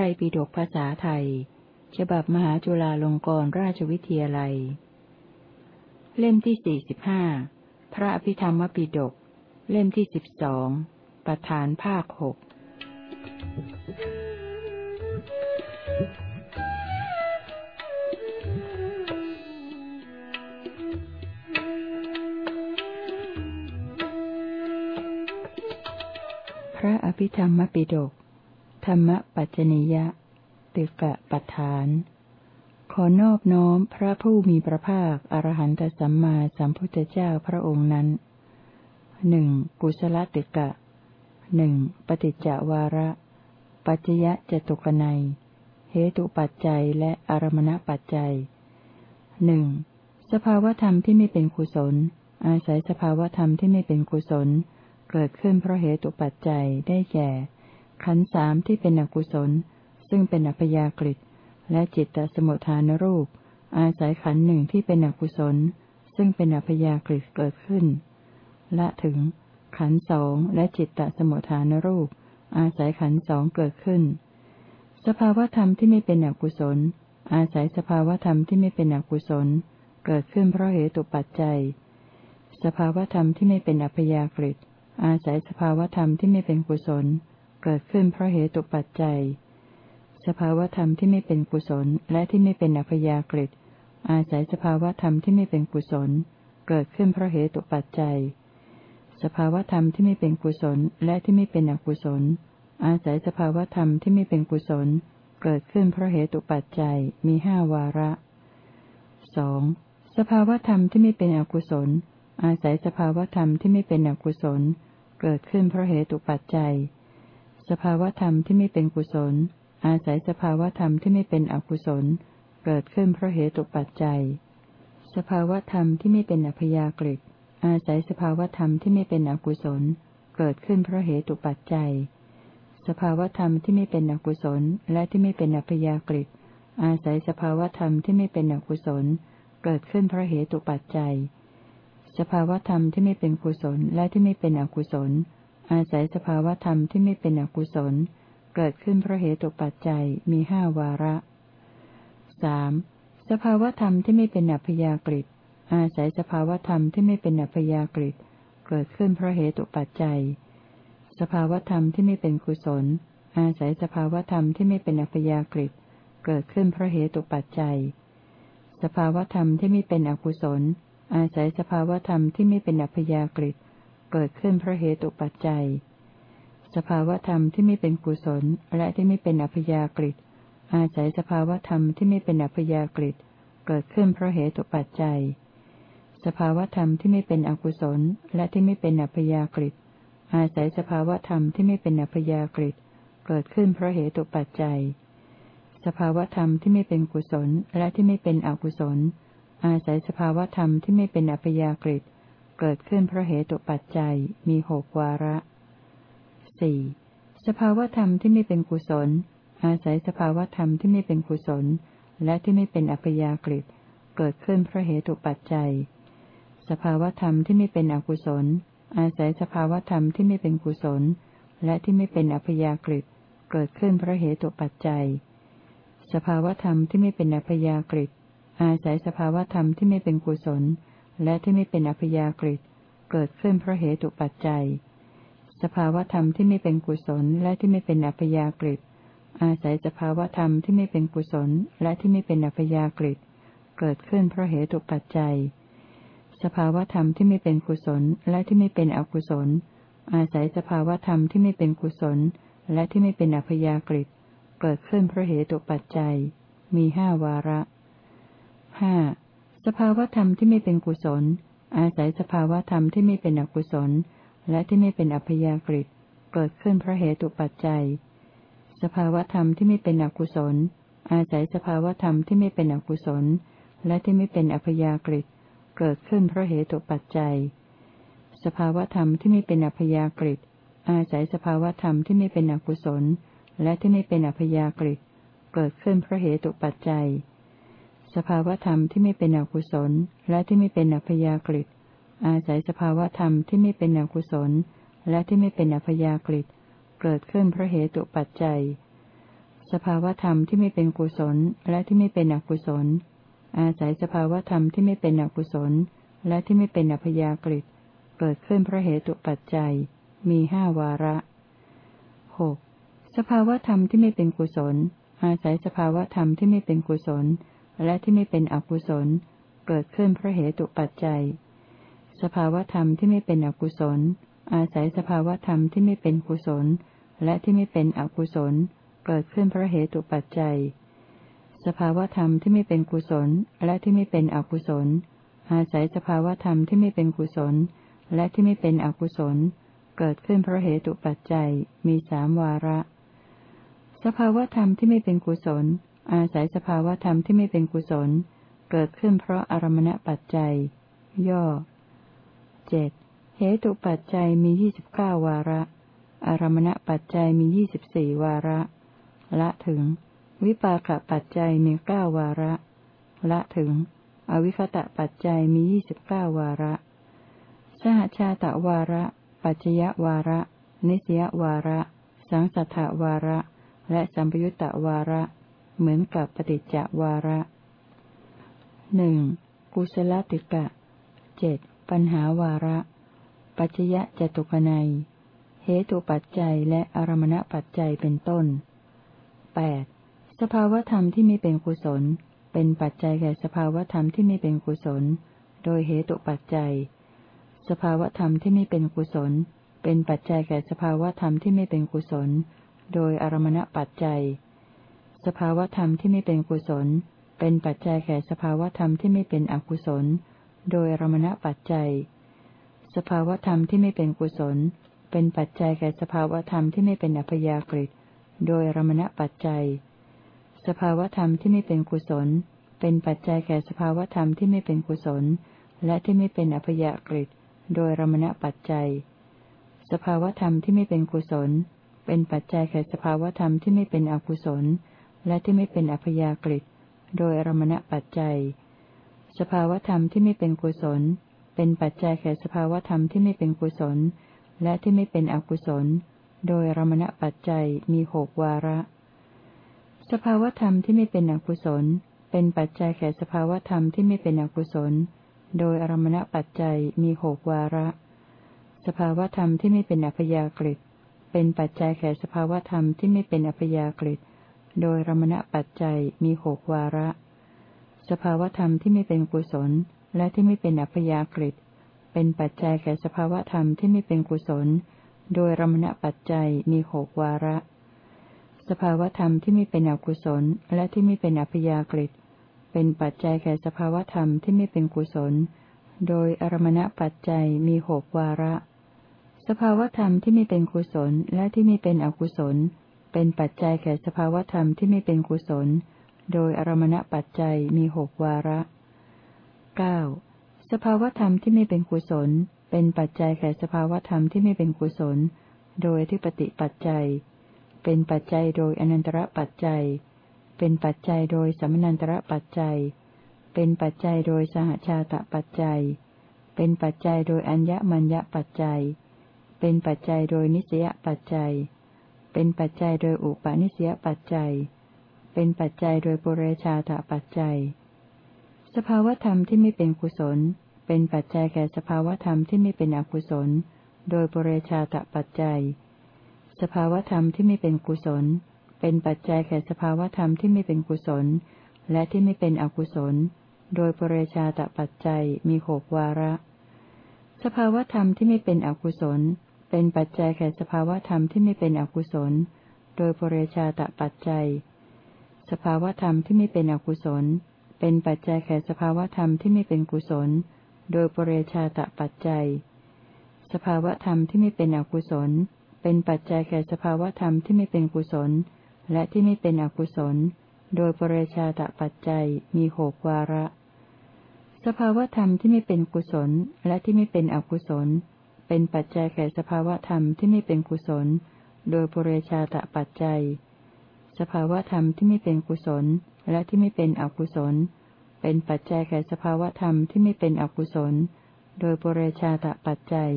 ระไตรปิฎกภาษาไทย ฉบับมหาจุฬาลงกรณราชวิทยาลัย เล่มที่สี่สิบห้าพระอภิธรรมปิฎกเล่มที่สิบสองประธานภาคหกพระอภิธรรมปิฎก ธรรมปัจจนิยะ ติกะปัฏฐาน ขอนอบน้อมพระผู้มีพระภาคอรหันตสัมมาสัมพุทธเจ้าพระองค์นั้นหนึ่งกุศลติกะหนึ่งปฏิจจวาระ ปัจจยะจตุกนัยเหตุปัจจัยและอารมณปัจจัยหนึ่งสภาวธรรมที่ไม่เป็นกุศล อาศัยสภาวธรรมที่ไม่เป็นกุศล เกิดขึ้นเพราะเหตุปัจจัยได้แก่ ขันสามที่เป็นอกุศล ซึ่งเป็นอัพยากฤิและจิตตสมุทฐานรูป อาศัยขันหนึ่งที่เป็นอกุศล ซึ่งเป็นอัพยากฤิเกิดขึ้น และถึง ขันสองและจิตตสมุทฐานรูป อาศัยขันสองเกิดขึ้น สภาวธรรมที่ไม่เป็นอกุศล อาศัยสภาวธรรมที่ไม่เป็นอกุศล เกิดขึ้นเพราะเหตุปัจจัย สภาวธรรมที่ไม่เป็นอัพยากฤิอาศัยสภาวธรรมที่ไม่เป็นกุศล เกิดขึ้นเพราะเหตุปัจจัย สภาวธรรมที่ไม่เป็นกุศลและที่ไม่เป็นอัพยากฤิอาศัยสภาวธรรมที่ไม่เป็นกุศล เกิดขึ้นเพราะเหตุปัจจัย สภาวธรรมที่ไม่เป็นกุศลและที่ไม่เป็นอกุศล อาศัยสภาวธรรมที่ไม่เป็นกุศล เกิดขึ้นเพราะเหตุปัจจัยมีห้าวาระสองสภาวธรรมที่ไม่เป็นอกุศล อาศัยสภาวธรรมที่ไม่เป็นอกุศล เกิดขึ้นเพราะเหตุปัจจัย สภาวธรรมที่ไม่เป็นกุศล อาศัยสภาวธรรมที่ไม่เป็นอกุศล เกิดขึ้นเพราะเหตุปัจจัย สภาวธรรมที่ไม่เป็นอัพยากฤิอาศัยสภาวธรรมที่ไม่เป็นอกุศล เกิดขึ้นเพราะเหตุปัจจัย สภาวธรรมที่ไม่เป็นอกุศลและที่ไม่เป็นอัพยากฤิอาศัยสภาวธรรมที่ไม่เป็นอกุศล เกิดขึ้นเพราะเหตุปัจจัย สภาวธรรมที่ไม่เป็นกุศลและที่ไม่เป็นอกุศล อาศัยสภาวธรรมที่ไม่เป็นอกุศล เกิดขึ้นเพราะเหตุปัจจัยมีห้าวาระสสภาวธรรมที่ไม่เป็นอัพยากฤิอาศัยสภาวธรรมที่ไม่เป็นอัพยากฤิเกิดขึ้นเพราะเหตุปัจจัย สภาวธรรมที่ไม่เป็นกุศล อาศัยสภาวธรรมที่ไม่เป็นอัพยากฤิเกิดขึ้นเพราะเหตุปัจจัย สภาวธรรมที่ไม่เป็นอกุศล อาศัยสภาวธรรมที่ไม่เป็นอัพยากฤิเเกิดขึ้นเพราะเหตุปัจจัย สภาวธรรมที่ไม่เป็นกุศลและที่ไม่เป็นอัพยากฤิอาศัยสภาวธรรมที่ไม่เป็นอัพยากฤิเกิดขึ้นเพราะเหตุปัจจัย สภาวธรรมที่ไม่เป็นอกุศลและที่ไม่เป็นอัพยากฤิอาศัยสภาวธรรมที่ไม่เป็นอัพยากฤิเกิดขึ้นเพราะเหตุปัจจัย สภาวธรรมที่ไม่เป็นกุศลและที่ไม่เป็นอกุศล อาศัยสภาวธรรมที่ไม่เป็นอัพยากฤิ เกิดขึ้นเพราะเหตุปัจจัยมีหกวาระสี่สภาวธรรมที่ไม่เป็นกุศล อาศัยสภาวธรรมที่ไม่เป็นกุศล และที่ไม่เป็นอัพยากฤิเกิดขึ้นเพราะเหตุปัจจัย สภาวธรรมที่ไม่เป็นอกุศล อาศัยสภาวธรรมที่ไม่เป็นกุศล และที่ไม่เป็นอัพยากฤิเกิดขึ้นเพราะเหตุปัจจัย สภาวธรรมที่ไม่เป็นอัพยากฤิอาศัยสภาวธรรมที่ไม่เป็นกุศล และที่ไม่เป็นอัพยากฤิเกิดขึ้นเพราะเหตุปัจจัย สภาวธรรมที่ไม่เป็นกุศลและที่ไม่เป็นอัพยากฤิอาศัยสภาวธรรมที่ไม่เป็นกุศลและที่ไม่เป็นอัพยากฤิเกิดขึ้นเพราะเหตุปัจจัย สภาวธรรมที่ไม่เป็นกุศลและที่ไม่เป็นอกุศล อาศัยสภาวธรรมที่ไม่เป็นกุศลและที่ไม่เป็นอัพยากฤิเกิดขึ้นเพราะเหตุปัจจัย มีห้าวาระห้า สภาวธรรมที่ไม่เป็นกุศล อาศัยสภาวธรรมที่ไม่เป็นอกุศล และที่ไม่เป็นอัพยากฤิเกิดขึ้นเพราะเหตุปัจจัย สภาวธรรมที่ไม่เป็นอกุศล อาศัยสภาวธรรมที่ไม่เป็นอกุศล และที่ไม่เป็นอัพยากฤิเกิดขึ้นเพราะเหตุปัจจัย สภาวธรรมที่ไม่เป็นอัพยากฤิอาศัยสภาวธรรมที่ไม่เป็นอกุศล และที่ไม่เป็นอัพยากฤิเกิดขึ้นเพราะเหตุปัจจัย สภาวธรรมที่ไม่เป็นอกุศล และที่ไม่เป็นอัพยากฤิอาศัยสภาวธรรมที่ไม่เป็นอกุศล และที่ไม่เป็นอัพยากฤิเกิดขึ้นเพราะเหตุปัจจัย สภาวธรรมที่ไม่เป็นกุศล และที่ไม่เป็นอกุศล อาศัยสภาวธรรมที่ไม่เป็นอกุศล และที่ไม่เป็นอัพยากฤิเกิดขึ้นเพราะเหตุปัจจัย มีห้าวาระหกสภาวธรรมที่ไม่เป็นกุศล อาศัยสภาวธรรมที่ไม่เป็นกุศล และที่ไม่เป็นอกุศล เกิดขึ้นเพราะเหตุปัจจัย สภาวธรรมที่ไม่เป็นอกุศล อาศัยสภาวธรรมที่ไม่เป็นกุศล และที่ไม่เป็นอกุศล เกิดขึ้นเพราะเหตุปัจจัย สภาวธรรมที่ไม่เป็นกุศล และที่ไม่เป็นอกุศล อาศัยสภาวธรรมที่ไม่เป็นกุศล และที่ไม่เป็นอกุศล เกิดขึ้นเพราะเหตุปัจจัย มีสามวาระ สภาวธรรมที่ไม่เป็นกุศล อาศัยสภาวธรรมที่ไม่เป็นกุศล เกิดขึ้นเพราะอารมณปัจจัย ย่อเจ็ดเหตุปัจจัยมียี่สิบเก้าวาระ อารมณปัจจัยมียี่สิบสี่วาระ ละถึง วิปากปัจจัยมีเก้าวาระ ละถึง อวิคตะปัจจัยมียี่สิบเก้าวาระ สหชาตะวาระ ปัจจยวาระ นิสยวาระ สังสัทธวาระ และสัมปยุตตวาระ เหมือนกับปฏิจจวาระหนึ่งกุศลติกะเจ็ดปัญหาวาระ ปัจยะจตุกนัยเหตุปัจจัยและอารมณปัจจัยเป็นต้น 8. สภาวธรรมที่ไม่เป็นกุศล เป็นปัจจัยแก่สภาวธรรมที่ไม่เป็นกุศล โดยเหตุปัจจัย สภาวธรรมที่ไม่เป็นกุศล เป็นปัจจัยแก่สภาวธรรมที่ไม่เป็นกุศล โดยอารมณปัจจัย สภาวธรรมที่ไม่เป็นกุศล เป็นปัจจัยแก่สภาวธรรมที่ไม่เป็นอกุศล โดยรมณปัจจัย สภาวธรรมที่ไม่เป็นกุศล เป็นปัจจัยแก่สภาวธรรมที่ไม่เป็นอัพยากฤิโดยรมณปัจจัย สภาวธรรมที่ไม่เป็นกุศล เป็นปัจจัยแก่สภาวธรรมที่ไม่เป็นกุศล และที่ไม่เป็นอัพยากฤิโดยรมณปัจจัย สภาวธรรมที่ไม่เป็นกุศล เป็นปัจจัยแก่สภาวธรรมที่ไม่เป็นอกุศล และที่ไม่เป็นอัพยากฤิโดยอรมณปัจจัย สภาวธรรมที่ไม่เป็นกุศล เป็นปัจจัยแก่สภาวธรรมที่ไม่เป็นกุศล และที่ไม่เป็นอกุศล โดยอรมณปัจจัยมีหกวาระ สภาวธรรมที่ไม่เป็นอกุศล เป็นปัจจัยแก่สภาวธรรมที่ไม่เป็นอกุศล โดยอรมณปัจจัยมีหกวาระ สภาวธรรมที่ไม่เป็นอัพยากฤิเป็นปัจจัยแก่สภาวธรรมที่ไม่เป็นอัพยากฤิ โดยรมณปัจจัยมีหกวาระ สภาวธรรมที่ไม่เป็นกุศล และที่ไม่เป็นอัพยากฤิเป็นปัจจัยแก่สภาวธรรมที่ไม่เป็นกุศล โดยรมณปัจจัยมีหกวาระ สภาวธรรมที่ไม่เป็นอกุศล และที่ไม่เป็นอัพยากฤิเป็นปัจจัยแก่สภาวธรรมที่ไม่เป็นกุศล โดยอรมณปัจจัยมีหกวาระ สภาวธรรมที่ไม่เป็นกุศลและที่ไม่เป็นอกุศล เป็นปัจจัยแก่สภาวธรรมที่ไม่เป็นกุศล โดยอารมณปัจจัยมีหกวาระเก้าสภาวธรรมที่ไม่เป็นกุศล เป็นปัจจัยแก่สภาวธรรมที่ไม่เป็นกุศล โดยที่ปฏิปัจจัย เป็นปัจจัยโดยอนันตระปัจจัย เป็นปัจจัยโดยสมนันตระปัจจัย เป็นปัจจัยโดยสหชาตปัจจัย เป็นปัจจัยโดยอัญญมัญญปัจจัย เป็นปัจจัยโดยนิสยปัจจัย เป็นปัจจัยโดยอุปาณิสยปัจจัย เป็นปัจจัยโดยปุเรชาตปัจจัย สภาวธรรมที่ไม่เป็นกุศล เป็นปัจจัยแก่สภาวธรรมที่ไม่เป็นอกุศล โดยปุเรชาตปัจจัย สภาวธรรมที่ไม่เป็นกุศล เป็นปัจจัยแก่สภาวธรรมที่ไม่เป็นกุศล และที่ไม่เป็นอกุศล โดยปุเรชาตปัจจัยมีหกวาระ สภาวธรรมที่ไม่เป็นอกุศล เป็นปัจจัยแก่สภาวธรรมที่ไม่เป็นอกุศล โดยปเรชาตปัจจัย สภาวธรรมที่ไม่เป็นอกุศล เป็นปัจจัยแก่สภาวธรรมที่ไม่เป็นกุศล โดยปเรชาตะปัจจัย สภาวธรรมที่ไม่เป็นอกุศล เป็นปัจจัยแก่สภาวธรรมที่ไม่เป็นกุศล และที่ไม่เป็นอกุศล โดยปริชาตปัจจัยมีหกวาระ สภาวธรรมที่ไม่เป็นกุศล และที่ไม่เป็นอกุศล เป็นปัจจัยแก่สภาวธรรมที่ไม่เป็นกุศล โดยปุเรชาตปัจจัย สภาวธรรมที่ไม่เป็นกุศลและที่ไม่เป็นอกุศล เป็นปัจจัยแก่สภาวธรรมที่ไม่เป็นอกุศล โดยปุเรชาตปัจจัย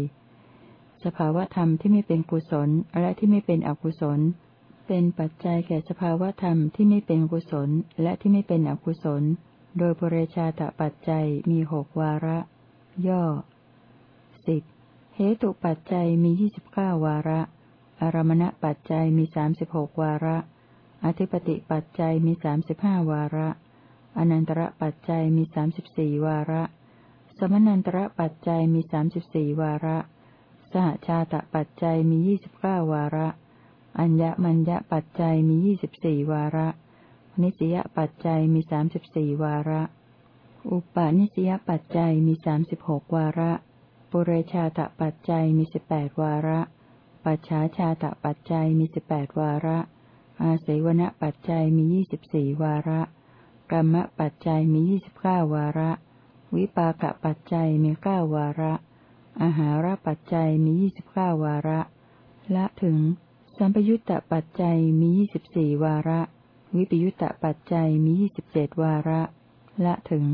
สภาวธรรมที่ไม่เป็นกุศลและที่ไม่เป็นอกุศล เป็นปัจจัยแก่สภาวธรรมที่ไม่เป็นกุศลและที่ไม่เป็นอกุศล โดยบริชาตปัจจัยมีหกวาระ ย่อสิบ เหตุปัจจัยมียี่สิบเก้าวาระ อารมณปัจจัยมีสามสิบหกวาระ อธิปติปัจจัยมีสามสิบห้าวาระ อนันตระปัจจัยมีสามสิบสี่วาระ สมนันตระปัจจัยมีสามสิบสี่วาระ สหชาตปัจจัยมียี่สิบเก้าวาระ อัญญมัญญปัจจัยมียี่สิบสี่วาระ นิสยปัจจัยมีสามสิบสี่วาระ อุปาณิสยปัจจัยมีสามสิบหกวาระ ปุเรชาตปัจจัยมีสิบแปดวาระ ปัจฉาชาตปัจจัยมีสิบแปดวาระ อาศัยวณปัจจัยมียี่สิบสี่วาระ กรรมปัจจัยมียี่สิบเก้าวาระ วิปากปัจจัยมีเก้าวาระ อาหารปัจจัยมียี่สิบเก้าวาระ ละถึง สัมปยุตตปัจจัยมียี่สิบสี่วาระ วิปยุตตปัจจัยมียี่สิบเจ็ดวาระ ละถึง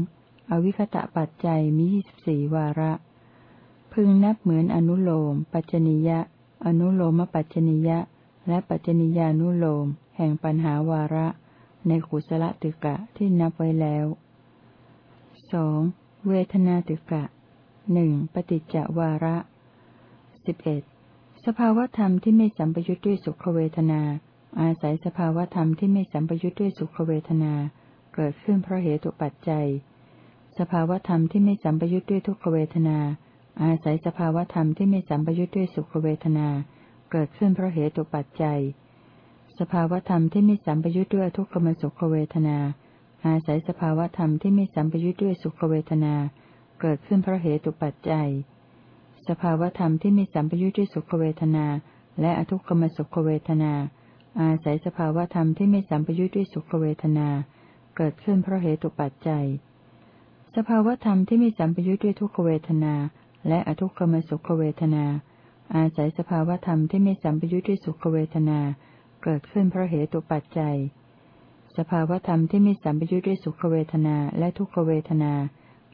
อวิคตะปัจจัยมียี่สิบสี่วาระ พึงนับเหมือนอนุโลม ปัจจนิยะ อนุโลมปัจจนิยะ และปัจจนิยานุโลม แห่งปัญหาวาระ ในขุสละตึกะที่นับไว้แล้วสองเวทนาตึกะหนึ่งปฏิจจวาระสิบเอ็ดสภาวธรรมที่ไม่สัมปยุทธ์ด้วยสุขเวทนา อาศัยสภาวธรรมที่ไม่สัมปยุทธ์ด้วยสุขเวทนา เกิดขึ้นเพราะเหตุปัจจัย สภาวธรรมที่ไม่สัมปยุทธ์ด้วยทุกขเวทนา อาศัยสภาวธรรมที่ไม่สัมปยุทธ์ด้วยสุขเวทนา เกิดขึ้นเพราะเหตุปัจจัย สภาวธรรมที่ไม่สัมปยุทธ์ด้วยทุกขมสุขเวทนา อาศัยสภาวธรรมที่ไม่สัมปยุทธ์ด้วยสุขเวทนา เกิดขึ้นเพราะเหตุปัจจัย สภาวธรรมที่มีสัมปยุทธ์ด้วยสุขเวทนา และอทุกขมสุขเวทนา อาศัยสภาวธรรมที่ไม่สัมปยุทธ์ด้วยสุขเวทนา เกิดขึ้นเพราะเหตุปัจจัย สภาวธรรมที่ไม่สัมปยุทธ์ด้วยทุกขเวทนา และอทุกขมสุขเวทนา อาศัยสภาวธรรมที่ไม่สัมปยุทธ์ด้วยสุขเวทนา เกิดขึ้นเพราะเหตุปัจจัย สภาวธรรมที่ไม่สัมปยุทธ์ด้วยสุขเวทนาและทุกขเวทนา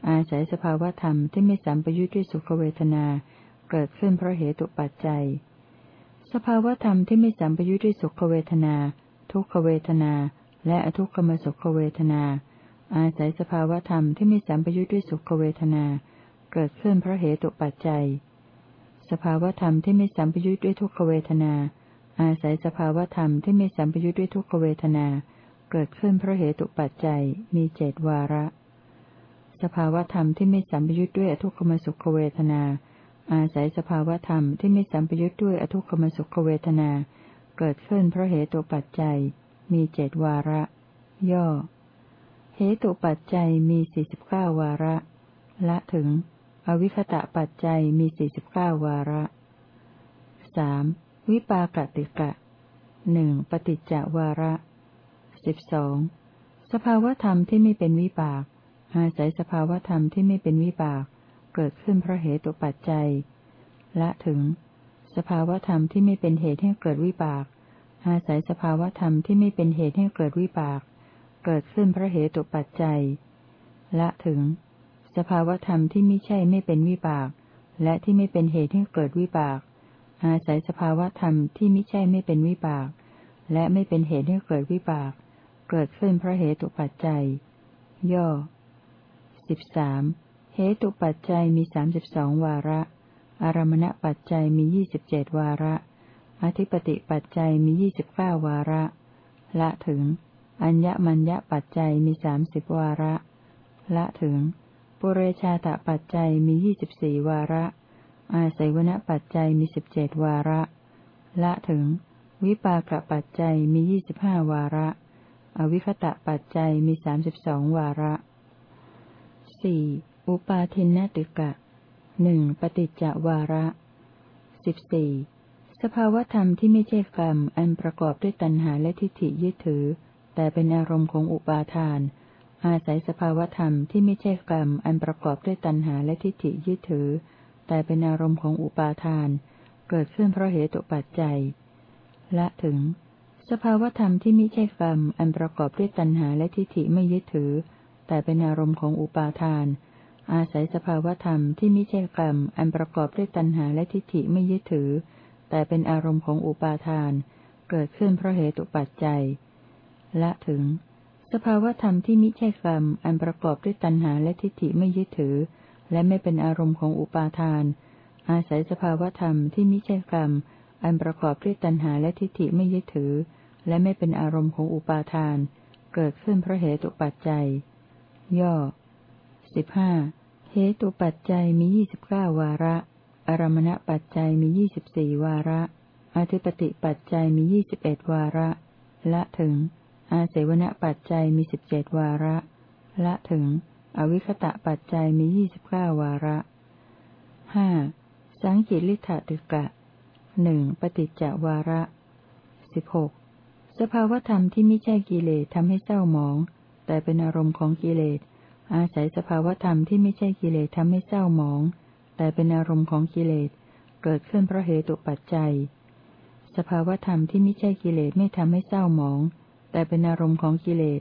อาศัยสภาวธรรมที่ไม่สัมปยุทธ์ด้วยสุขเวทนา เกิดขึ้นเพราะเหตุปัจจัย สภาวธรรมที่ไม่สัมปยุทธ์ด้วยสุขเวทนา ทุกขเวทนา และอทุกขมสุขเวทนา อาศัยสภาวธรรมที่ไม่สัมปยุทธ์ด้วยสุขเวทนาเเกิดขึ้นเพราะเหตุปัจจัย สภาวธรรมที่ไม่สัมปยุทธ์ด้วยทุกขเวทนา อาศัยสภาวธรรมที่ไม่สัมปยุทธ์ด้วยทุกขเวทนา เกิดขึ้นเพราะเหตุปัจจัย มีเจดวาระ สภาวธรรมที่ไม่สัมปยุทธ์ด้วยอทุกขมสุขเวทนา อาศัยสภาวธรรมที่ไม่สัมปยุทธ์ด้วยอทุกขมสุขเวทนา เกิดขึ้นเพราะเหตุปัจจัย มีเจดวาระ ย่อเหตุปัจจัยมีสี่สิบเก้าวาระ ละถึง อวิคตะปัจจัยมีสี่สิบเก้าวาระสามวิปากติกะหนึ่งปฏิจจวาระสิบสองสภาวธรรมที่ไม่เป็นวิปาก อาศัยสภาวธรรมที่ไม่เป็นวิบาก เกิดขึ้นเพราะเหตุปัจจัยละถึง สภาวธรรมที่ไม่เป็นเหตุให้เกิดวิบาก อาศัยสภาวธรรมที่ไม่เป็นเหตุให้เกิดวิบาก เกิดขึ้นเพราะเหตุปัจจัยละถึง สภาวธรรมที่ไม่ใช่ไม่เป็นวิบาก และที่ไม่เป็นเหตุให้เกิดวิบาก อาศัยสภาวธรรมที่ไม่ใช่ไม่เป็นวิบาก และไม่เป็นเหตุให้เกิดวิบาก เกิดขึ้นเพราะเหตุปัจจัย ย่อสิบสามเหตุปัจจัยมีสามสิบสองวาระ อารมณปัจจัยมียี่สิบเจ็ดวาระ อธิปติปัจจัยมียี่สิบเก้าวาระ ละถึง อัญญมัญญปัจจัยมีสามสิบวาระ ละถึง ปุเรชาตปัจจัยมียี่สิบสี่วาระ อาศัยวณปัจจัยมีสิบเจ็ดวาระ ละถึง วิปากปัจจัยมียี่สิบห้าวาระ อวิคตะปัจจัยมีสามสิบสองวาระสี่อุปาทินนติกะหนึ่งปฏิจจวาระสิบสี่สภาวธรรมที่ไม่ใช่กรรมอันประกอบด้วยตัณหาและทิฏฐิยึดถือ แต่เป็นอารมณ์ของอุปาทาน อาศัยสภาวธรรมที่ไม่ใช่กรรมอันประกอบด้วยตัณหาและทิฏฐิยึดถือ แต่เป็นอารมณ์ของอุปาทาน เกิดขึ้นเพราะเหตุปัจจัย ละถึง สภาวธรรมที่ไม่ใช่กรรมอันประกอบด้วยตัณหาและทิฏฐิไม่ยึดถือ แต่เป็นอารมณ์ของอุปาทาน อาศัยสภาวธรรมที่ไม่ใช่กรรมอันประกอบด้วยตัณหาและทิฏฐิไม่ยึดถือ แต่เป็นอารมณ์ของอุปาทาน เกิดขึ้นเพราะเหตุปัจจัย ละถึง สภาวธรรมที่มิใช่กรรม อันประกอบด้วยตัณหาและทิฏฐิไม่ยึดถือ และไม่เป็นอารมณ์ของอุปาทาน อาศัยสภาวธรรมที่มิใช่กรรม อันประกอบด้วยตัณหาและทิฏฐิไม่ยึดถือ และไม่เป็นอารมณ์ของอุปาทาน เกิดขึ้นเพราะเหตุปัจจัย ย่อสิบห้าเหตุปัจจัยมียี่สิบเก้าวาระ อารมณปัจจัยมียี่สิบสี่วาระ อธิปติปัจจัยมียี่สิบเอ็ดวาระ ละถึง อาเสวนปัจจัยมีสิบเจ็ดวาระ ละถึง อวิคตะปัจจัยมียี่สิบเก้าวาระห้าสังกิริธาติกะหนึ่งปฏิจจวาระสิบหกสภาวธรรมที่ไม่ใช่กิเลสทำให้เศร้าหมอง แต่เป็นอารมณ์ของกิเลส อาศัยสภาวธรรมที่ไม่ใช่กิเลสทำให้เศร้าหมอง แต่เป็นอารมณ์ของกิเลส เกิดขึ้นเพราะเหตุปัจจัย สภาวธรรมที่ไม่ใช่กิเลสไม่ทำให้เศร้าหมอง แต่เป็นอารมณ์ของกิเลส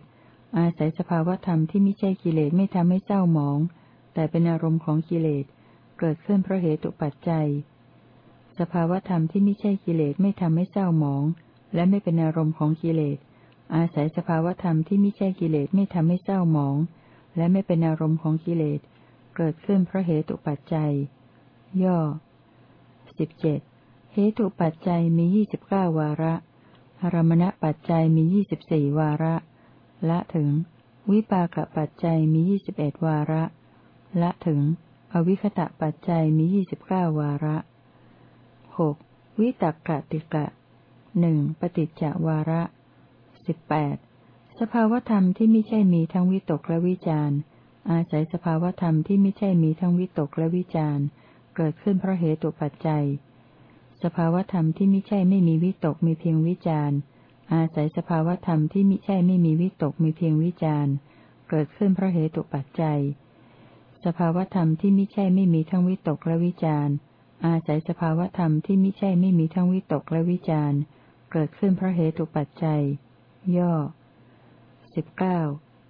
อาศัยสภาวธรรมที่ไม่ใช่กิเลสไม่ทำให้เศร้าหมอง แต่เป็นอารมณ์ของกิเลส เกิดขึ้นเพราะเหตุปัจจัย สภาวธรรมที่ไม่ใช่กิเลสไม่ทำให้เศร้าหมอง และไม่เป็นอารมณ์ของกิเลส อาศัยสภาวธรรมที่ไม่ใช่กิเลสไม่ทำให้เศร้าหมอง และไม่เป็นอารมณ์ของกิเลส เกิดขึ้นเพราะเหตุปัจจัย ย่อสิบเจ็ดเหตุปัจจัยมียี่สิบเก้าวาระารมณปัจจัยมียี่สิบสี่วาระ ละถึง วิปากปัจจัยมียี่สิบเอ็ดวาระ ละถึง อวิคตะปัจจัยมียี่สิบเก้าวาระหกวิตักกติกะหนึ่งปฏิจจวาระสิบแปดสภาวธรรมที่ไม่ใช่มีทั้งวิตกและวิจารณ์อาศัยสภาวธรรมที่ไม่ใช่มีทั้งวิตกและวิจารณ์เกิดขึ้นเพราะเหตุปัจจัย สภาวธรรมที่ไม่ใช่ไม่มีวิตกมีเพียงวิจารณ์อาศัยสภาวธรรมที่ไม่ใช่ไม่มีวิตกมีเพียงวิจารณ์เกิดขึ้นเพราะเหตุปัจจัย สภาวธรรมที่ไม่ใช่ไม่มีทั้งวิตกและวิจารณ์ อาศัยสภาวธรรมที่ไม่ใช่ไม่มีทั้งวิตกและวิจารณ์ เกิดขึ้นเพราะเหตุปัจจัย ย่อสิบเก้า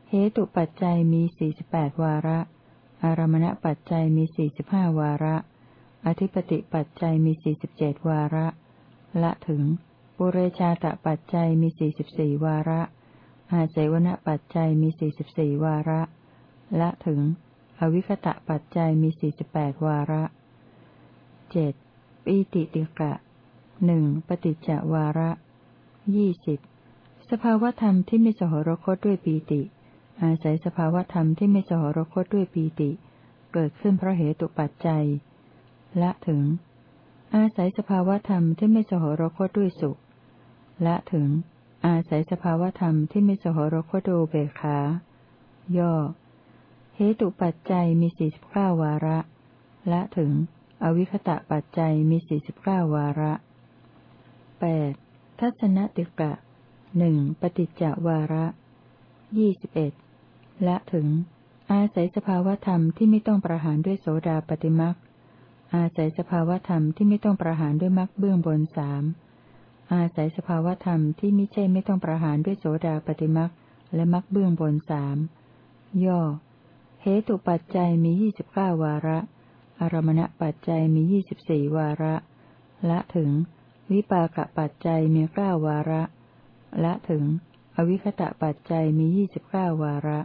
เหตุปัจจัยมีสี่สิบแปดวาระ อารมณปัจจัยมีสี่สิบห้าวาระ อธิปติปัจจัยมีสี่สิบเจ็ดวาระ ละถึง ปุเรชาตปัจจัยมีสี่สิบสี่วาระ อาเจวณปัจจัยมีสี่สิบสี่วาระ ละถึง อวิคตะปัจจัยมีสี่สิบแปดวาระเจ็ดปีติติกะหนึ่งปฏิจจวาระยี่สิบสภาวธรรมที่ไม่สหรคตด้วยปีติ อาศัยสภาวธรรมที่ไม่สหรคตด้วยปีติ เกิดขึ้นเพราะเหตุปัจจัย ละถึง อาศัยสภาวธรรมที่ไม่สหรคตด้วยสุข ละถึง อาศัยสภาวธรรมที่ไม่สหรคตด้วยเบขา ย่อ เหตุปัจจัยมีสี่สิบเก้าวาระ ละถึง อวิคตะปัจจัยมีสี่สิบเก้าวาระแปดทัศนติกะหนึ่งปฏิจจวาระยี่สิบเอ็ดละถึง อาศัยสภาวธรรมที่ไม่ต้องประหารด้วยโสดาปฏิมัก อาศัยสภาวธรรมที่ไม่ต้องประหารด้วยมักเบื้องบนสามอาศัยสภาวธรรมที่ไม่ใช่ไม่ต้องประหารด้วยโสดาปฏิมักและมักเบื้องบนสามย่อ เหตุปัจจัยมียี่สิบเก้าวาระ อารมณปัจจัยมียี่สิบสี่วาระ ละถึง วิปากปัจจัยมีเก้าวาระ ละถึง อวิคตะปัจจัยมียี่สิบเก้าวาระ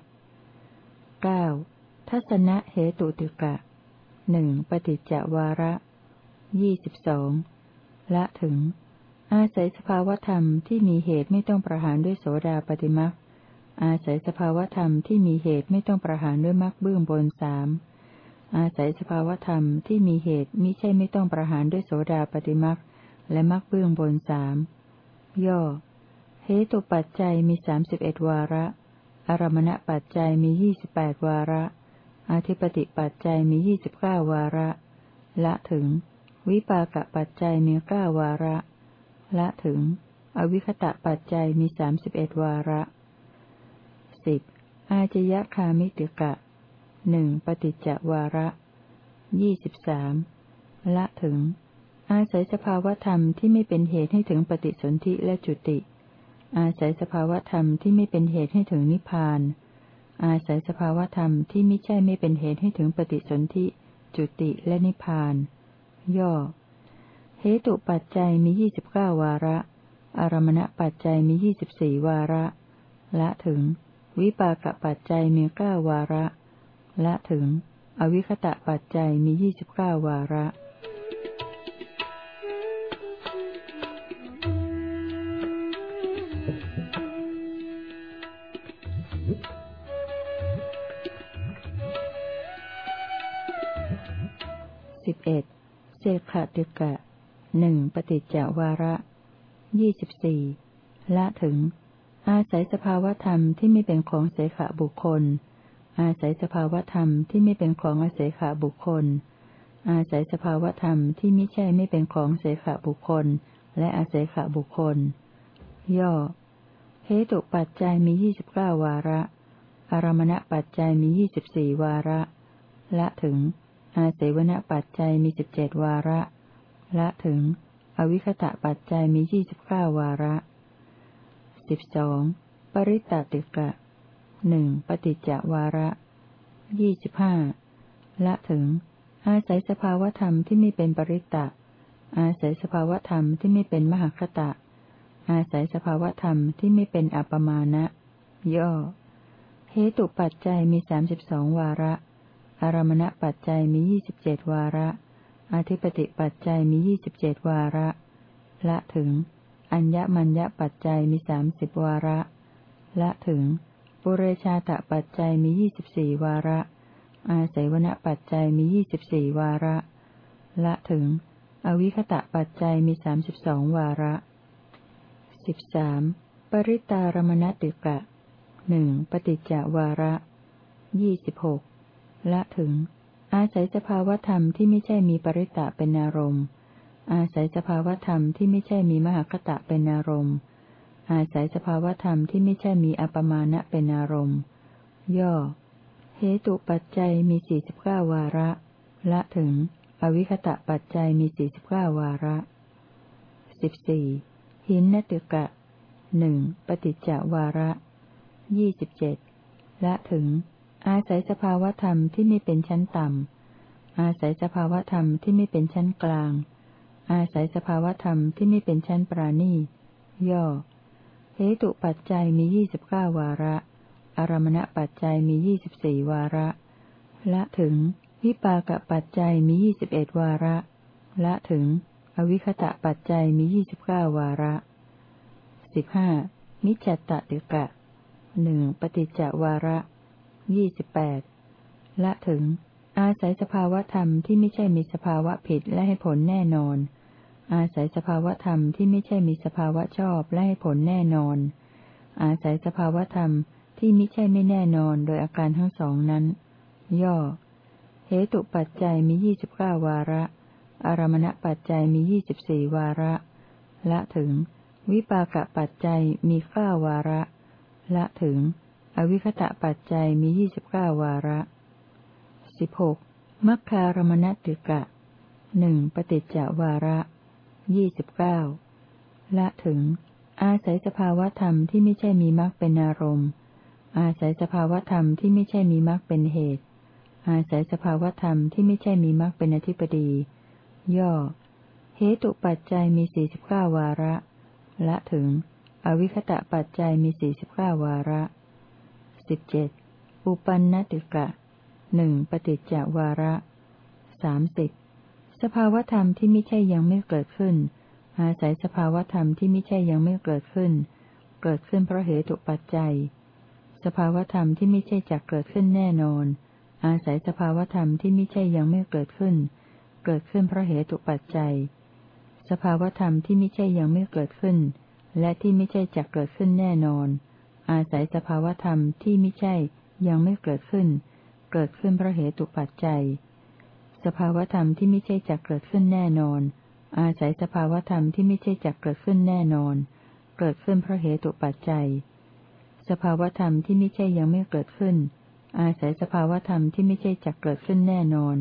เก้าทัศนะเหตุติกะ หนึ่งปฏิจจวาระยี่สิบสองละถึง อาศัยสภาวธรรมที่มีเหตุไม่ต้องประหารด้วยโสดาปฏิมักอาศัยสภาวธรรมที่มีเหตุไม่ต้องประหารด้วยมักเบื้องบนสามอาศัยสภาวธรรมที่มีเหตุมิใช่ไม่ต้องประหารด้วยโสดาปฏิมักและมักเบื้องบนสามย่อ เหตุปัจจัยมีสามสิบเอ็ดวาระ อารมณปัจจัยมียี่สิบแปดวาระ อธิปติปัจจัยมียี่สิบเก้าวาระ ละถึง วิปากปัจจัยมีเก้าวาระ ละถึง อวิคตะปัจจัยมีสามสิบเอ็ดวาระสิบอาจยคามิติกะหนึ่งปฏิจจวาระยี่สิบสามละถึง อาศัยสภาวธรรมที่ไม่เป็นเหตุให้ถึงปฏิสนธิและจุติ อาศัยสภาวธรรมที่ไม่เป็นเหตุให้ถึงนิพพาน อาศัยสภาวธรรมที่ไม่ใช่ไม่เป็นเหตุให้ถึงปฏิสนธิ จุติและนิพพาน ย่อ เหตุปัจจัยมียี่สิบเก้าวาระ อารมณปัจจัยมียี่สิบสี่วาระ ละถึง วิปากปัจจัยมีเก้าวาระ ละถึง อวิคตะปัจจัยมียี่สิบเก้าวาระ สิบเอ็ดเศขติกะหนึ่งปฏิจจวาระยี่สิบสี่ละถึง อาศัยสภาวธรรมที่ไม่เป็นของเสขบุคคล อาศัยสภาวธรรมที่ไม่เป็นของอาศัยขบุคคล อาศัยสภาวธรรมที่ไม่ใช่ไม่เป็นของเสขบุคคล และอาศัยขบุคคล ย่อเหตุปัจจัยมียี่สิบเก้าวาระ อารมณปัจจัยมียี่สิบสี่วาระ ละถึง อาศัยวณปัจจัยมีสิบเจ็ดวาระ ละถึง อวิคตะปัจจัยมียี่สิบเก้าวาระสิบสองปริตตติกะหนึ่งปฏิจจวาระยี่สิบห้าละถึง อาศัยสภาวธรรมที่ไม่เป็นปริตตะ อาศัยสภาวธรรมที่ไม่เป็นมหคตะ อาศัยสภาวธรรมที่ไม่เป็นอัปมาณะ ย่อ เหตุปัจจัยมีสามสิบสองวาระ อารมณปัจจัยมียี่สิบเจ็ดวาระ อธิปติปัจจัยมียี่สิบเจ็ดวาระ ละถึง อัญญมัญญปัจจัยมีสามสิบวาระ ละถึง ปุเรชาตปัจจัยมียี่สิบสี่วาระ อาศัยวณปัจจัยมียี่สิบสี่วาระ ละถึง อวิคตะปัจจัยมีสามสิบสองวาระสิบสามปริตารมณติกะหนึ่งปฏิจจวาระยี่สิบหก ละถึง อาศัยสภาวธรรมที่ไม่ใช่มีปริตะเป็นอารมณ์ อาศัยสภาวธรรมที่ไม่ใช่มีมหคตะเป็นอารมณ์ อาศัยสภาวธรรมที่ไม่ใช่มีอัปมาณะเป็นอารมณ์ ย่อ เหตุปัจจัยมีสี่สิบเก้าวาระ ละถึง อวิคตะปัจจัยมีสี่สิบเก้าวาระสิบสี่หินนติกะหนึ่งปฏิจจวาระยี่สิบเจ็ดละถึง อาศัยสภาวธรรมที่ไม่เป็นชั้นต่ำ อาศัยสภาวธรรมที่ไม่เป็นชั้นกลาง อาศัยสภาวธรรมที่ไม่เป็นชั้นปราณีย่อ เหตุปัจจัยมียี่สิบเก้าวาระ อารมณปัจจัยมียี่สิบสี่วาระ ละถึง วิปากปัจจัยมียี่สิบเอ็ดวาระ ละถึง อวิคตะปัจจัยมียี่สิบเก้าวาระสิบห้ามิจฉตติกะหนึ่งปฏิจจวาระ ยี่สิบแปดละถึง อาศัยสภาวธรรมที่ไม่ใช่มีสภาวะผิดและให้ผลแน่นอน อาศัยสภาวธรรมที่ไม่ใช่มีสภาวะชอบและให้ผลแน่นอน อาศัยสภาวธรรมที่ไม่ใช่ไม่แน่นอนโดยอาการทั้งสองนั้น ย่อ เหตุปัจจัยมียี่สิบเก้าวาระ อารมณปัจจัยมียี่สิบสี่วาระ ละถึง วิปากปัจจัยมีเก้าวาระ ละถึง อวิคตะปัจจัยมียี่สิบเก้าวาระสิบหกมัคคารมณติกะหนึ่งปฏิจจวาระยี่สิบเก้าละถึง อาศัยสภาวธรรมที่ไม่ใช่มีมรรคเป็นอารมณ์ อาศัยสภาวธรรมที่ไม่ใช่มีมรรคเป็นเหตุ อาศัยสภาวธรรมที่ไม่ใช่มีมรรคเป็นอธิปดี ย่อ เหตุปัจจัยมีสี่สิบเก้าวาระ ละถึง อวิคตะปัจจัยมีสี่สิบเก้าวาระ สิบเจ็ดอุปันนติกะหนึ่งปฏิจจวาระสามสิบสภาวธรรมที่ไม่ใช่ยังไม่เกิดขึ้น อาศัยสภาวธรรมที่ไม่ใช่ยังไม่เกิดขึ้น เกิดขึ้นเพราะเหตุปัจจัย สภาวธรรมที่ไม่ใช่จักเกิดขึ้นแน่นอน อาศัยสภาวธรรมที่ไม่ใช่ยังไม่เกิดขึ้น เกิดขึ้นเพราะเหตุปัจจัย สภาวธรรมที่ไม่ใช่ยังไม่เกิดขึ้น และที่ไม่ใช่จักเกิดขึ้นแน่นอน อาศัยสภาวธรรมที่ไม่ใช่ยังไม่เกิดขึ้น เกิดขึ้นเพราะเหตุปัจจัยสสภาวธรรมที่ไม่ใช่จักเกิดขึ้นแน่นอน อาศัยสภาวธรรมที่ไม่ใช่จักเกิดขึ้นแน่นอน เกิดขึ้นเพราะเหตุปัจจัย สภาวธรรมที่ไม่ใช่ยังไม่เกิดขึ้น อาศัยสภาวธรรมที่ไม่ใช่จักเกิดขึ้นแน่นอน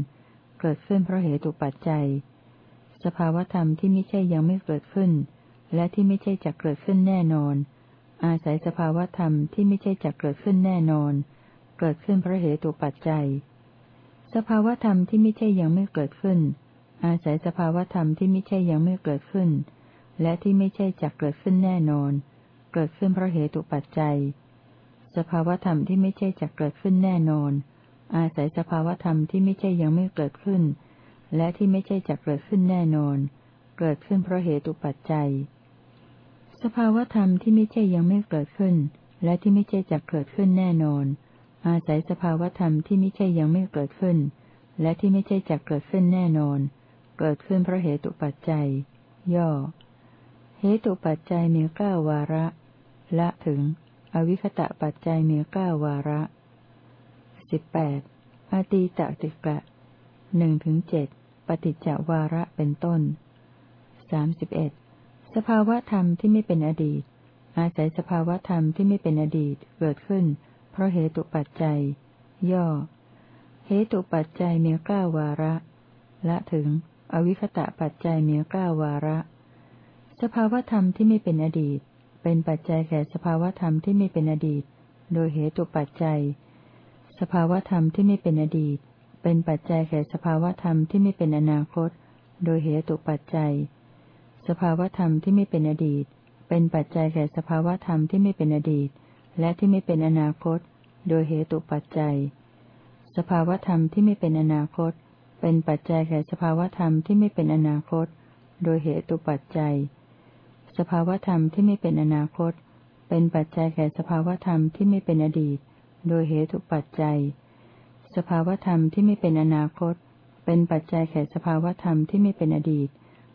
เกิดขึ้นเพราะเหตุปัจจัย สภาวธรรมที่ไม่ใช่ยังไม่เกิดขึ้น และที่ไม่ใช่จักเกิดขึ้นแน่นอน อาศัยสภาวธรรมที่ไม่ใช่จักเกิดขึ้นแน่นอน เกิดขึ้นเพราะเหตุปัจจัย สภาวธรรมที่ไม่ใช่ยังไม่เกิดขึ้น อาศัยสภาวธรรมที่ไม่ใช่ยังไม่เกิดขึ้น และที่ไม่ใช่จักเกิดขึ้นแน่นอน เกิดขึ้นเพราะเหตุปัจจัย สภาวธรรมที่ไม่ใช่จักเกิดขึ้นแน่นอน อาศัยสภาวธรรมที่ไม่ใช่ยังไม่เกิดขึ้น และที่ไม่ใช่จักเกิดขึ้นแน่นอน เกิดขึ้นเพราะเหตุปัจจัย สภาวธรรมที่ไม่ใช่ยังไม่เกิดขึ้น และที่ไม่ใช่จักเกิดขึ้นแน่นอน อาศัยสภาวธรรมที่ไม่ใช่ยังไม่เกิดขึ้น และที่ไม่ใช่จะเกิดขึ้นแน่นอน เกิดขึ้นเพราะเหตุปัจจัย ย่อ เหตุปัจจัยมีเก้าวาระ ละถึง อวิคตะปัจจัยมีเก้าวาระสิบแปดอตีตติกะหนึ่งถึงเจ็ดปฏิจจวาระเป็นต้นสามสิบเอ็ด สภาวะธรรมที่ไม่เป็นอดีต อาศัยสภาวะธรรมที่ไม่เป็นอดีตเกิดขึ้น เพราะเหตุปัจจัย ย่อ เหตุปัจจัยมีเก้าวาระ ละถึง อวิคตะปัจจัยมีเก้าวาระ สภาวะธรรมที่ไม่เป็นอดีต เป็นปัจจัยแก่สภาวะธรรมที่ไม่เป็นอดีต โดยเหตุปัจจัย สภาวะธรรมที่ไม่เป็นอดีต เป็นปัจจัยแก่สภาวะธรรมที่ไม่เป็นอนาคต โดยเหตุปัจจัย สภาวธรรมที่ไม่เป็นอดีต เป็นปัจจัยแก่สภาวธรรมที่ไม่เป็นอดีต และที่ไม่เป็นอนาคต โดยเหตุปัจจัย สภาวธรรมที่ไม่เป็นอนาคต เป็นปัจจัยแก่สภาวธรรมที่ไม่เป็นอนาคต โดยเหตุปัจจัย สภาวธรรมที่ไม่เป็นอนาคต เป็นปัจจัยแก่สภาวธรรมที่ไม่เป็นอดีต โดยเหตุปัจจัย สภาวธรรมที่ไม่เป็นอนาคต เป็นปัจจัยแก่สภาวธรรมที่ไม่เป็นอดีต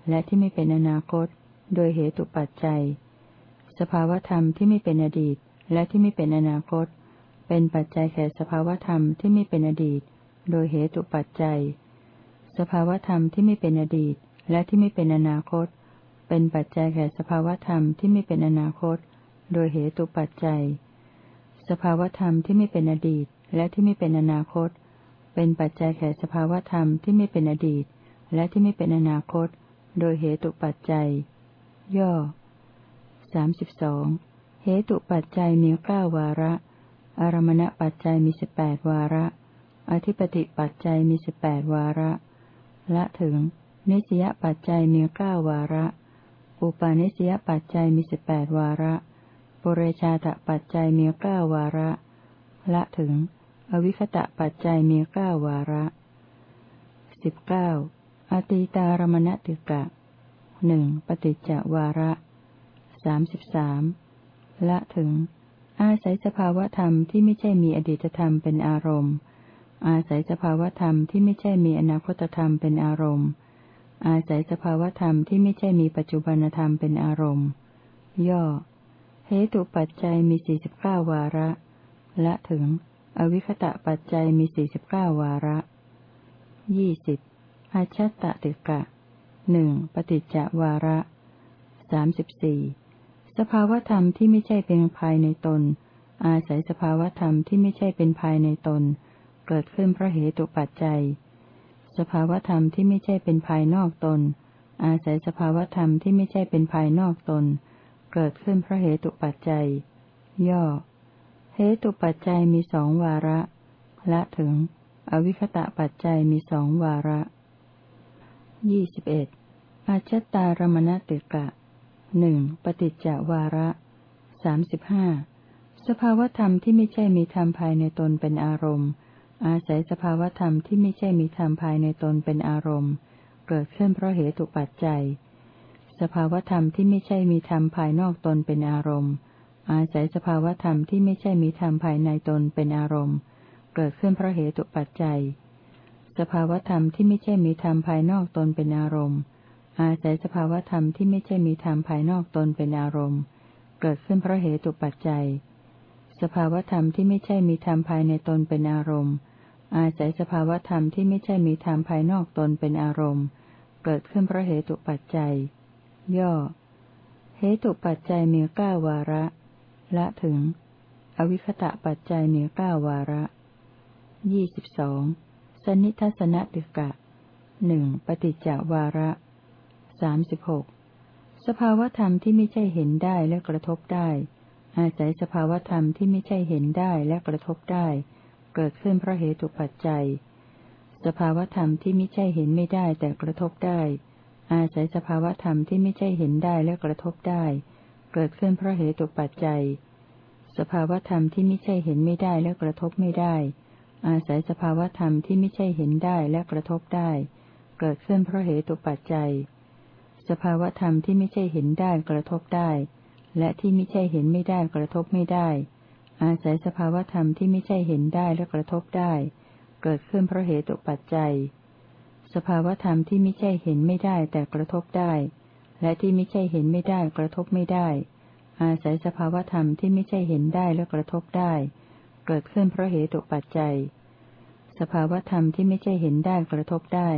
และที่ไม่เป็นอนาคต โดยเหตุปัจจัย สภาวธรรมที่ไม่เป็นอดีต และที่ไม่เป็นอนาคต เป็นปัจจัยแก่สภาวธรรมที่ไม่เป็นอดีต โดยเหตุปัจจัย สภาวธรรมที่ไม่เป็นอดีต และที่ไม่เป็นอนาคต เป็นปัจจัยแก่สภาวธรรมที่ไม่เป็นอนาคต โดยเหตุปัจจัย สภาวธรรมที่ไม่เป็นอดีต และที่ไม่เป็นอนาคต เป็นปัจจัยแก่สภาวธรรมที่ไม่เป็นอดีต และที่ไม่เป็นอนาคต โดยเหตุปัจจัย ย่อสามสิบสองเหตุปัจจัยมีเก้าวาระ อารมณปัจจัยมีสิบแปดวาระ อธิปติปัจจัยมีสิบแปดวาระ ละถึง นิสยปัจจัยมีเก้าวาระ อุปาณิสยปัจจัยมีสิบแปดวาระ ปุเรชาตปัจจัยมีเก้าวาระ ละถึง อวิคตะปัจจัยมีเก้าวาระสิบเก้า อตีตารมณติกะหนึ่งปฏิจจวาระสามสิบสามละถึง อาศัยสภาวธรรมที่ไม่ใช่มีอดีตธรรมเป็นอารมณ์ อาศัยสภาวธรรมที่ไม่ใช่มีอนาคตธรรมเป็นอารมณ์ อาศัยสภาวธรรมที่ไม่ใช่มีปัจจุบันธรรมเป็นอารมณ์ ย่อ เหตุปัจจัยมีสี่สิบเก้าวาระ ละถึง อวิคตะปัจจัยมีสี่สิบเก้าวาระยี่สิบ อาชัตตติกะหนึ่งปฏิจจวาระสามสิบสี่สภาวธรรมที่ไม่ใช่เป็นภายในตน อาศัยสภาวธรรมที่ไม่ใช่เป็นภายในตน เกิดขึ้นเพราะเหตุปัจจัย สภาวธรรมที่ไม่ใช่เป็นภายนอกตน อาศัยสภาวธรรมที่ไม่ใช่เป็นภายนอกตน เกิดขึ้นเพราะเหตุปัจจัย ย่อ เหตุปัจจัยมีสองวาระ ละถึง อวิคตะปัจจัยมีสองวาระ ยี่สิบเอ็ดอาชตารมณติกะหนึ่งปฏิจจวาระสามสิบห้าสภาวธรรมที่ไม่ใช่มีธรรมภายในตนเป็นอารมณ์ อาศัยสภาวธรรมที่ไม่ใช่มีธรรมภายในตนเป็นอารมณ์ เกิดขึ้นเพราะเหตุปัจจัย สภาวธรรมที่ไม่ใช่มีธรรมภายนอกตนเป็นอารมณ์ อาศัยสภาวธรรมที่ไม่ใช่มีธรรมภายในตนเป็นอารมณ์ เกิดขึ้นเพราะเหตุปัจจัย สภาวธรรมที่ไม่ใช่มีธรรมภายนอกตนเป็นอารมณ์ อาศัยสภาวธรรมที่ไม่ใช่มีธรรมภายนอกตนเป็นอารมณ์ เกิดขึ้นเพราะเหตุปัจจัย สภาวธรรมที่ไม่ใช่มีธรรมภายในตนเป็นอารมณ์ อาศัยสภาวธรรมที่ไม่ใช่มีธรรมภายนอกตนเป็นอารมณ์ เกิดขึ้นเพราะเหตุปัจจัย ย่อ เหตุปัจจัยมีเก้าวาระ ละถึง อวิคตะปัจจัยมีเก้าวาระยี่สิบสอง สนิทัศนติกะหนึ่งปฏิจจวาระสามสิบหกสภาวธรรมที่ไม่ใช่เห็นได้และกระทบได้ อาศัยสภาวธรรมที่ไม่ใช่เห็นได้และกระทบได้ เกิดขึ้นเพราะเหตุปัจจัย สภาวธรรมที่ไม่ใช่เห็นไม่ได้แต่กระทบได้ อาศัยสภาวธรรมที่ไม่ใช่เห็นได้และกระทบได้ เกิดขึ้นเพราะเหตุปัจจัย สภาวธรรมที่ไม่ใช่เห็นไม่ได้และกระทบไม่ได้ อาศัยสภาวธรรมที่ไม่ใช่เห็นได้และกระทบได้ เกิดขึ้นเพราะเหตุปัจจัย สภาวธรรมที่ไม่ใช่เห็นได้กระทบได้ และที่ไม่ใช่เห็นไม่ได้กระทบไม่ได้ อาศัยสภาวธรรมที่ไม่ใช่เห็นได้และกระทบได้ เกิดขึ้นเพราะเหตุปัจจัย สภาวธรรมที่ไม่ใช่เห็นไม่ได้แต่กระทบได้ และที่ไม่ใช่เห็นไม่ได้กระทบไม่ได้ อาศัยสภาวธรรมที่ไม่ใช่เห็นได้และกระทบได้ เกิดขึ้นเพราะเหตุปัจจัย สภาวธรรมที่ไม่ใช่เห็นได้กระทบได้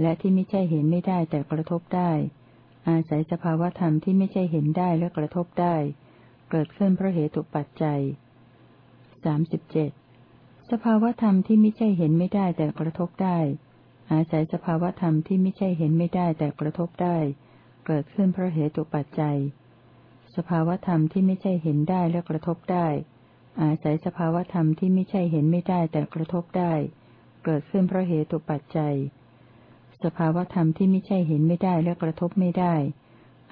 และที่ไม่ใช่เห็นไม่ได้แต่กระทบได้ อาศัยสภาวธรรมที่ไม่ใช่เห็นได้และกระทบได้ เกิดขึ้นเพราะเหตุปัจจัยสามสิบเจ็ดสภาวธรรมที่ไม่ใช่เห็นไม่ได้แต่กระทบได้ อาศัยสภาวธรรมที่ไม่ใช่เห็นไม่ได้แต่กระทบได้ เกิดขึ้นเพราะเหตุปัจจัย สภาวธรรมที่ไม่ใช่เห็นได้และกระทบได้ อาศัยสภาวธรรมที่ไม่ใช่เห็นไม่ได้แต่กระทบได้ เกิดขึ้นเพราะเหตุปัจจัย สภาวธรรมที่ไม่ใช่เห็นไม่ได้และกระทบไม่ได้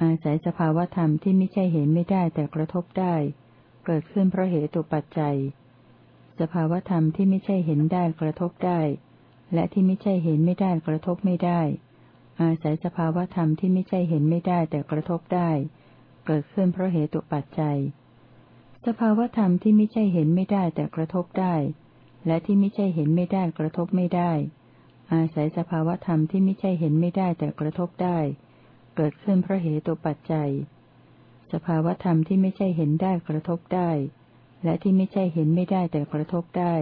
อาศัยสภาวธรรมที่ไม่ใช่เห็นไม่ได้แต่กระทบได้ เกิดขึ้นเพราะเหตุปัจจัย สภาวธรรมที่ไม่ใช่เห็นได้กระทบได้ และที่ไม่ใช่เห็นไม่ได้กระทบไม่ได้ อาศัยสภาวธรรมที่ไม่ใช่เห็นไม่ได้แต่กระทบได้ เกิดขึ้นเพราะเหตุปัจจัย สภาวธรรมที่ไม่ใช่เห็นไม่ได้แต่กระทบได้ และที่ไม่ใช่เห็นไม่ได้กระทบไม่ได้ อาศัยสภาวธรรมที่ไม่ใช่เห็นไม่ได้แต่กระทบได้ เกิดขึ้นเพราะเหตุปัจจัย สภาวธรรมที่ไม่ใช่เห็นได้กระทบได้ และที่ไม่ใช่เห็นไม่ได้แต่กระทบได้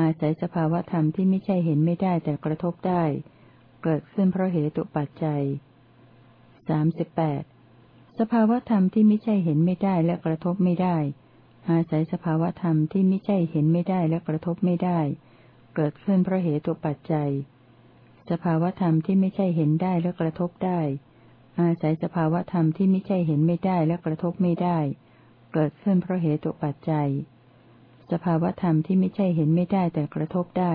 อาศัยสภาวธรรมที่ไม่ใช่เห็นไม่ได้แต่กระทบได้ เกิดขึ้นเพราะเหตุปัจจัยสามสิบแปด สภาวธรรมที่ไม่ใช่เห็นไม่ได้และกระทบไม่ได้ อาศัยสภาวธรรมที่ไม่ใช่เห็นไม่ได้และกระทบไม่ได้ เกิดขึ้นเพราะเหตุปัจจัย สภาวธรรมที่ไม่ใช่เห็นได้และกระทบได้ อาศัยสภาวธรรมที่ไม่ใช่เห็นไม่ได้และกระทบไม่ได้ เกิดขึ้นเพราะเหตุปัจจัย สภาวธรรมที่ไม่ใช่เห็นไม่ได้แต่กระทบได้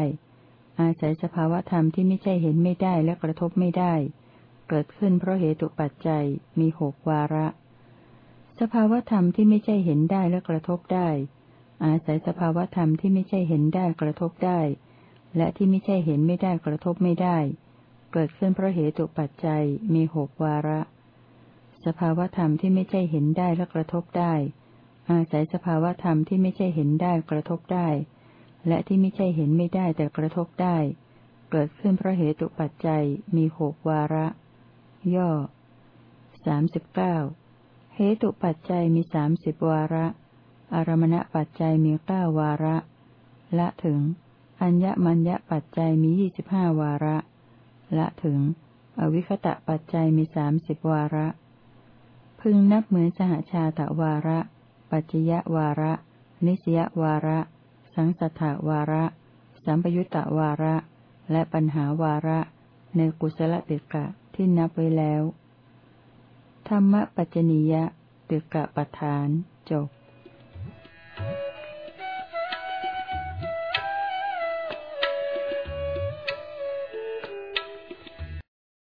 อาศัยสภาวธรรมที่ไม่ใช่เห็นไม่ได้และกระทบไม่ได้ กิดขึ้นเพราะเหตุปัจจัยมีหกวาระ สภาวธรรมที่ไม่ใช่เห็นได้และกระทบได้ อาศัยสภาวธรรมที่ไม่ใช่เห็นได้กระทบได้ และที่ไม่ใช่เห็นไม่ได้กระทบไม่ได้ เกิดขึ้นเพราะเหตุปัจจัยมีหกวาระ สภาวธรรมที่ไม่ใช่เห็นได้และกระทบได้ อาศัยสภาวธรรมที่ไม่ใช่เห็นได้กระทบได้ และที่ไม่ใช่เห็นไม่ได้แต่กระทบได้เกิดขึ้นเพราะเหตุปัจจัยมีหกวาระ ย่อสามสิบเก้าเหตุปัจจัยมีสามสิบวาระ อารมณปัจจัยมีเก้าวาระ ละถึง อัญญมัญญปัจจัยมียี่สิบห้าวาระ ละถึง อวิคตะปัจจัยมีสามสิบวาระ พึงนับเหมือนสหชาตวาระ ปัจจยวาระ นิสยวาระ สังสัทธวาระ สัมปยุตตวาระ และปัญหาวาระ ในกุศลติกะ ที่นับไว้แล้ว ธรรมปัจจนิยะตึกะประธานจบ Thank you.